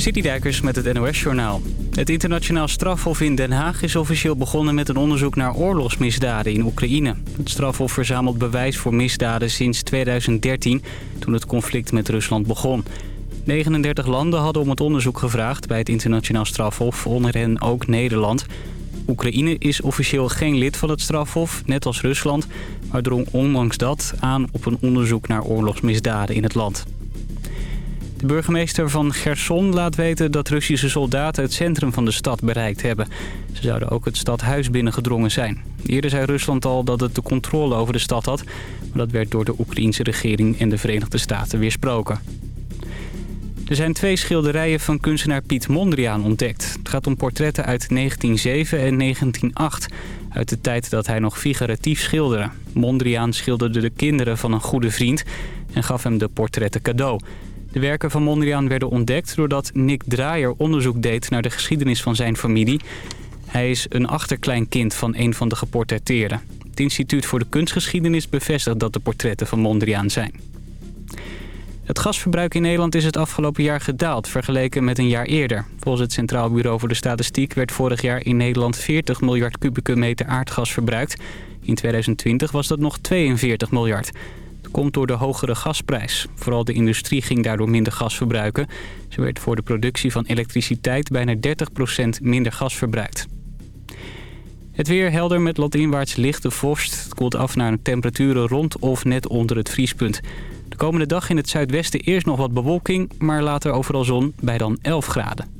Citydijkers met het NOS-journaal. Het internationaal strafhof in Den Haag is officieel begonnen met een onderzoek naar oorlogsmisdaden in Oekraïne. Het strafhof verzamelt bewijs voor misdaden sinds 2013, toen het conflict met Rusland begon. 39 landen hadden om het onderzoek gevraagd bij het internationaal strafhof, onder hen ook Nederland. Oekraïne is officieel geen lid van het strafhof, net als Rusland, maar drong ondanks dat aan op een onderzoek naar oorlogsmisdaden in het land. De burgemeester van Gerson laat weten dat Russische soldaten het centrum van de stad bereikt hebben. Ze zouden ook het stadhuis binnengedrongen zijn. Eerder zei Rusland al dat het de controle over de stad had, maar dat werd door de Oekraïense regering en de Verenigde Staten weersproken. Er zijn twee schilderijen van kunstenaar Piet Mondriaan ontdekt. Het gaat om portretten uit 1907 en 1908, uit de tijd dat hij nog figuratief schilderde. Mondriaan schilderde de kinderen van een goede vriend en gaf hem de portretten cadeau. De werken van Mondriaan werden ontdekt doordat Nick Draaier onderzoek deed naar de geschiedenis van zijn familie. Hij is een achterkleinkind van een van de geportretteerden. Het Instituut voor de Kunstgeschiedenis bevestigt dat de portretten van Mondriaan zijn. Het gasverbruik in Nederland is het afgelopen jaar gedaald, vergeleken met een jaar eerder. Volgens het Centraal Bureau voor de Statistiek werd vorig jaar in Nederland 40 miljard kubieke meter aardgas verbruikt. In 2020 was dat nog 42 miljard komt door de hogere gasprijs. Vooral de industrie ging daardoor minder gas verbruiken. Zo werd voor de productie van elektriciteit bijna 30% minder gas verbruikt. Het weer helder met landinwaarts lichte vorst. Het koelt af naar temperaturen rond of net onder het vriespunt. De komende dag in het zuidwesten eerst nog wat bewolking, maar later overal zon bij dan 11 graden.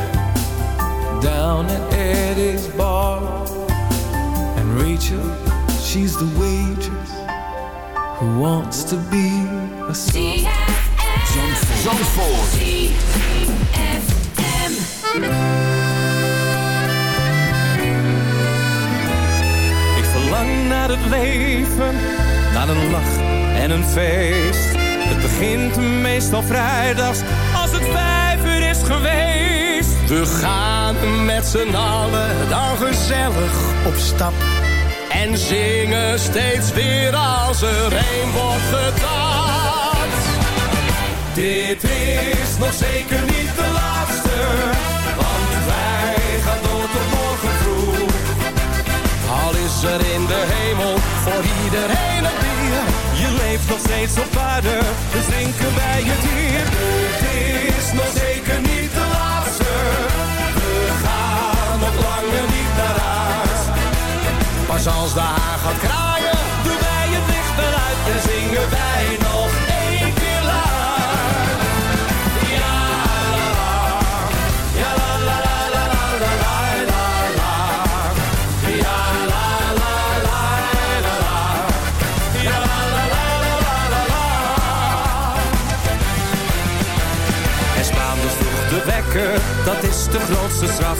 down at Eddie's bar. And Rachel, she's the waitress who wants to be a. Zandvoort. Ik verlang naar het leven, naar een lach en een feest. Het begint meestal vrijdags We gaan met z'n allen dan gezellig op stap. En zingen steeds weer als er een wordt getapt. Dit is nog zeker niet de laatste, want wij gaan door tot morgen vroeg. Al is er in de hemel voor iedereen een bier. Je leeft nog steeds op aarde, dus drinken wij het hier. Het is nog zeker niet langer niet naar. Pas als de haar gaat kraaien, doen wij het licht wel uit en zingen wij nog één keer. Ja, la la, ja la la la la la la la la Ja, la la la la la, ja la la la la la la En staan dus vroeg de wekker, dat is de grootste straf.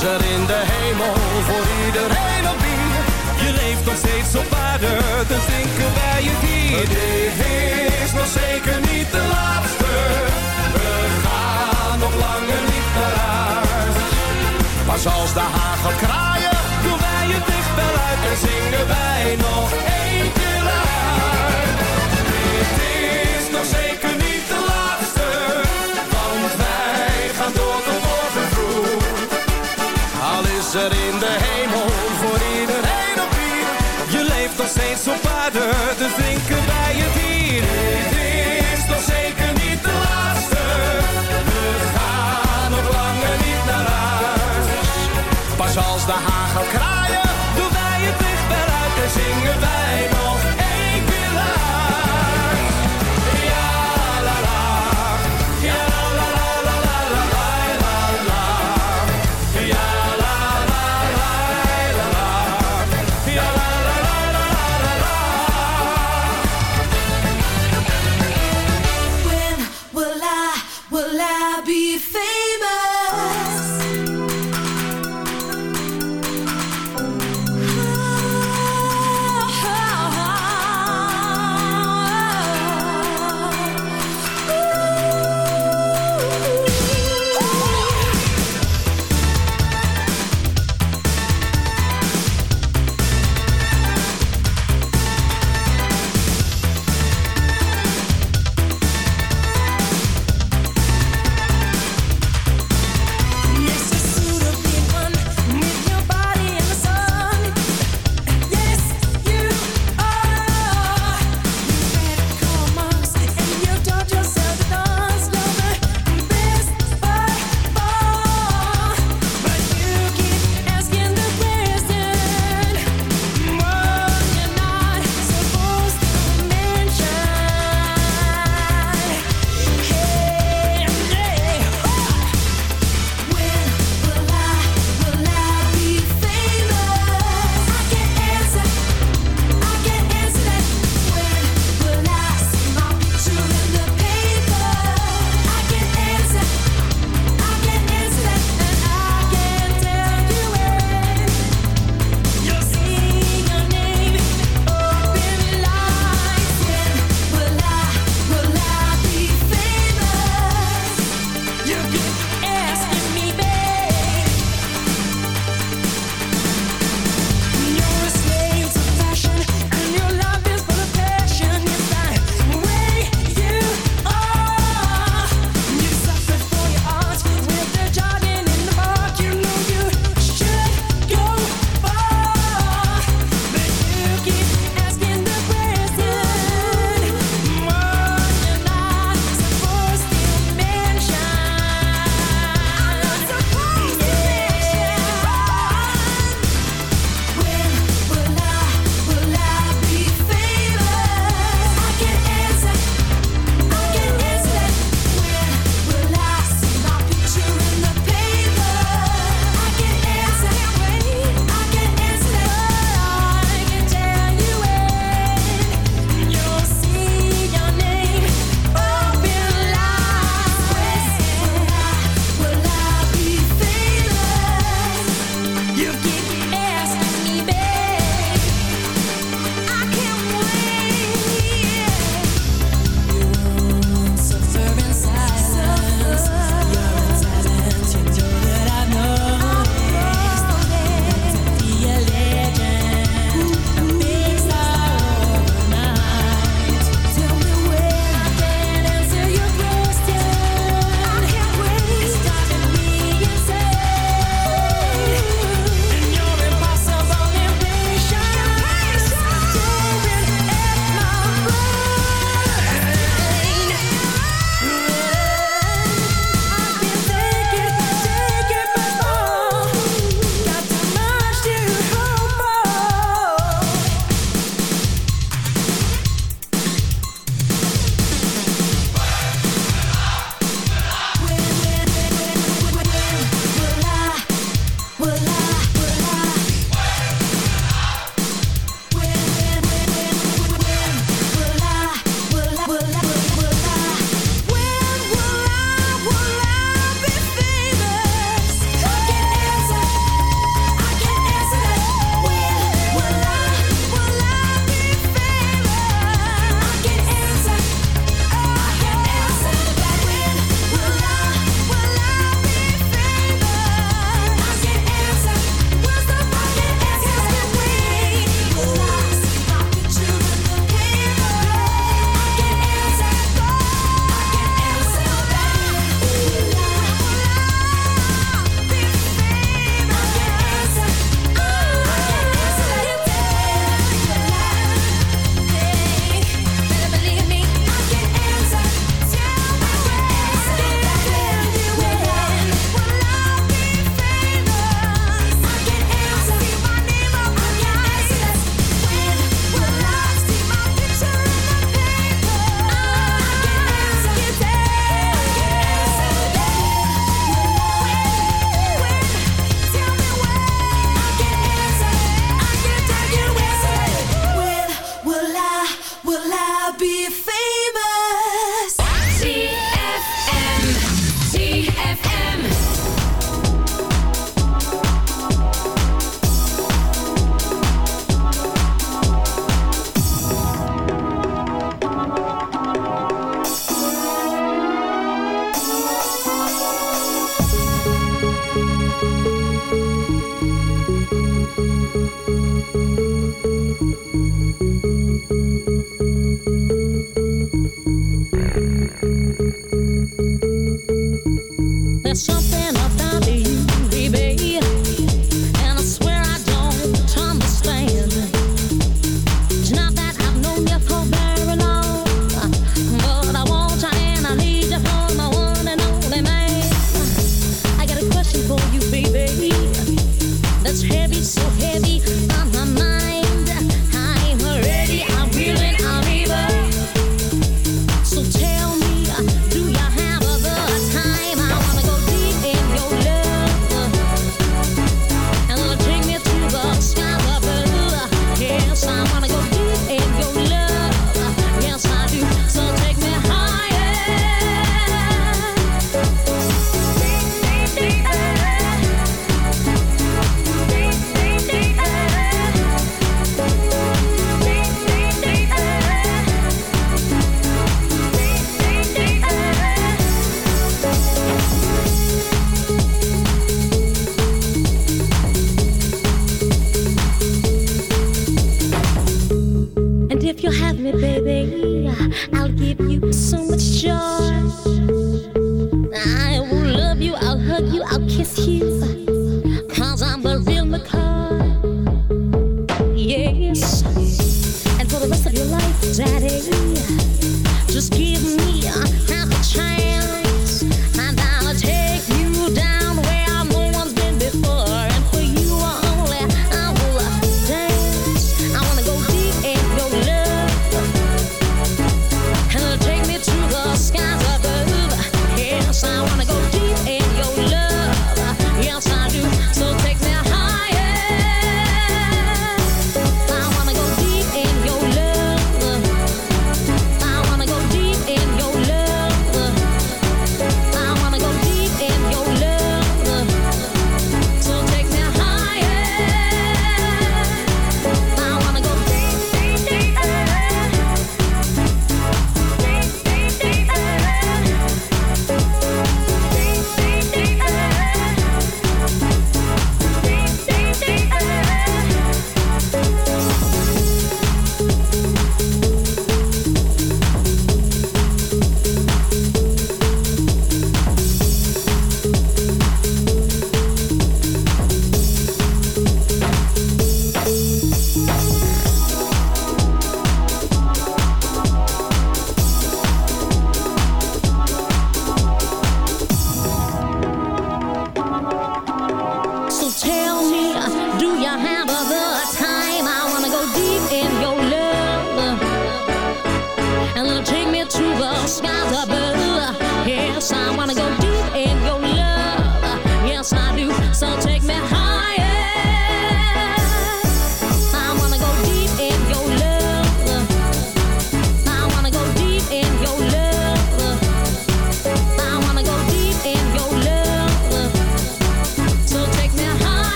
is er in de hemel voor iedereen een bier. Je leeft nog steeds op aarde, dus drinken wij het hier. Dit is nog zeker niet de laatste, we gaan nog langer niet naar huis. Pas als de haag gaat kraaien, doen wij het licht wel uit en zingen wij nog is er in de hemel voor iedereen een bier. Je leeft nog steeds op aarde, dus drinken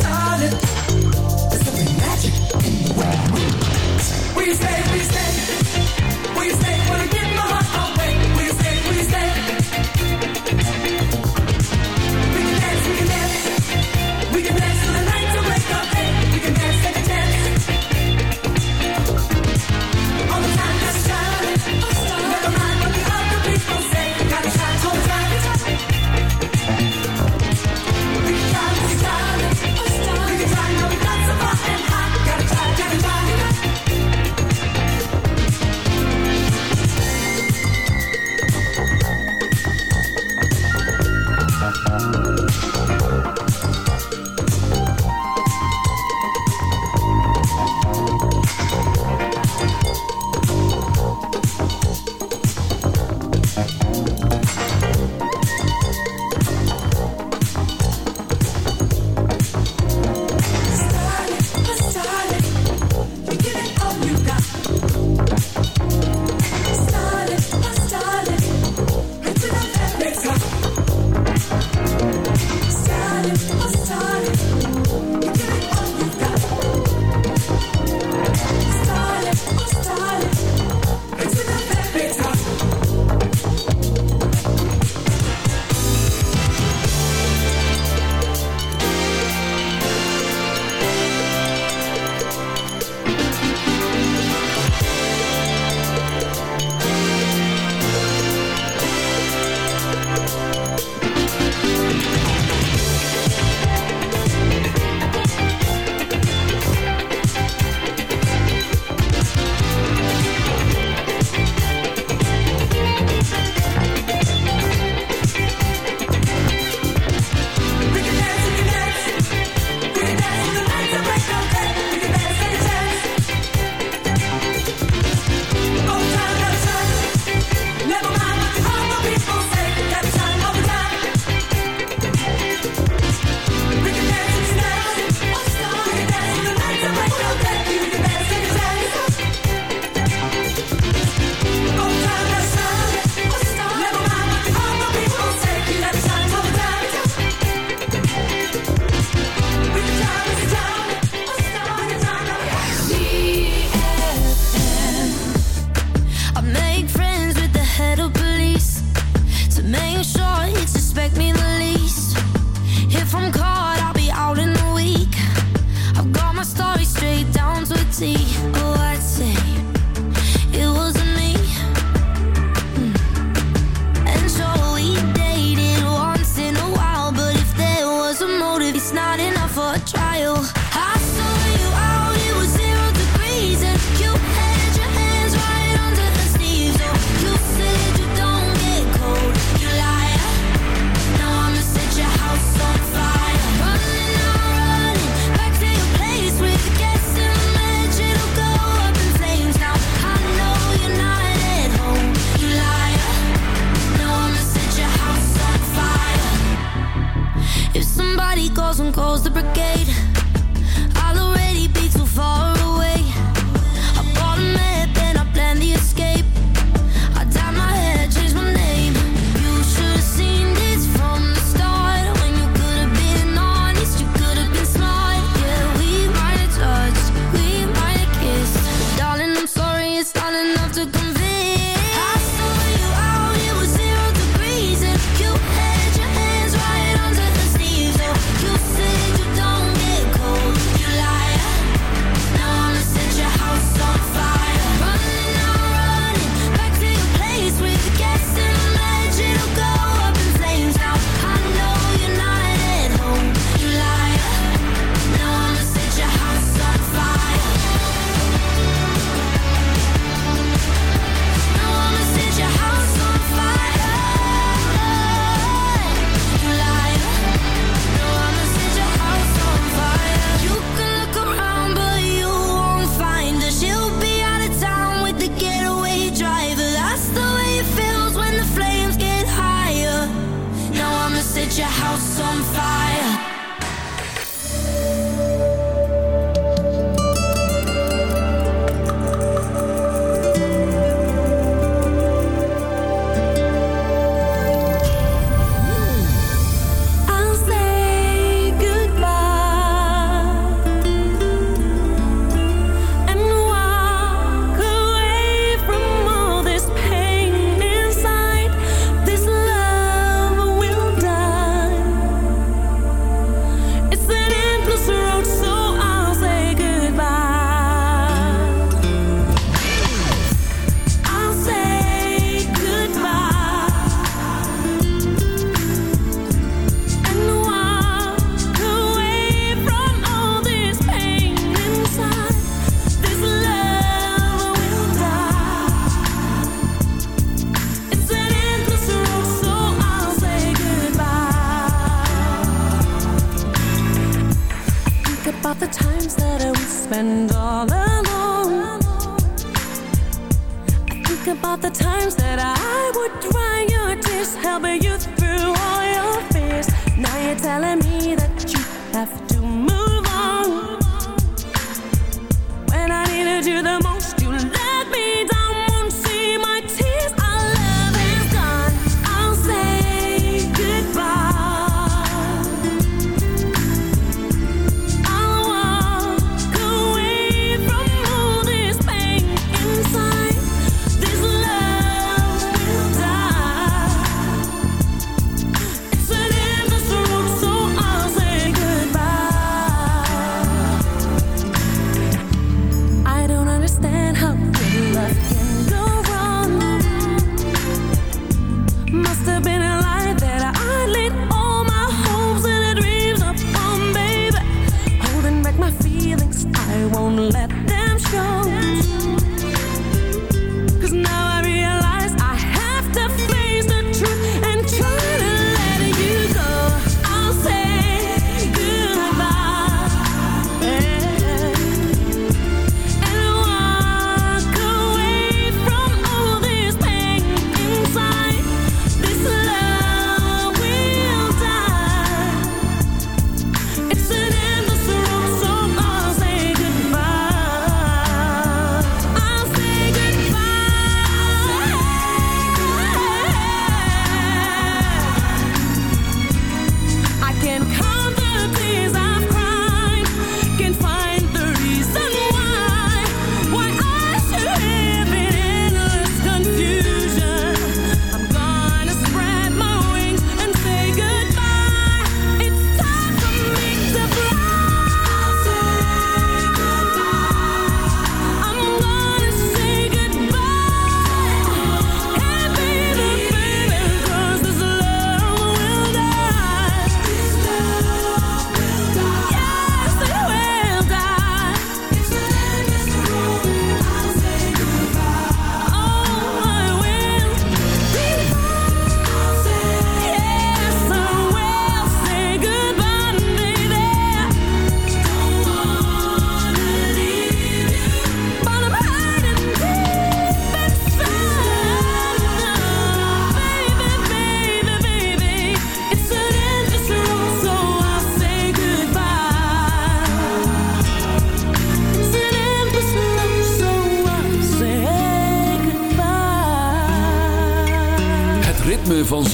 Started.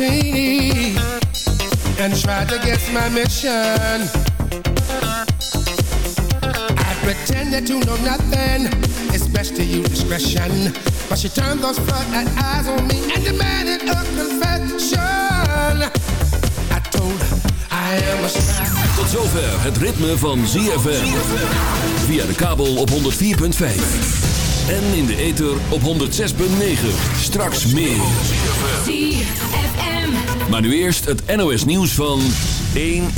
martini and tried to guess my mission. I pretended to know nothing best to use discretion. But she turned those floodlight eyes on me and demanded a confession. I told her I am a spy. Tot zover het ritme van ZFM. Via de kabel op 104.5. En in de ether op 106.9. Straks meer. Maar nu eerst het NOS nieuws van 1 uur.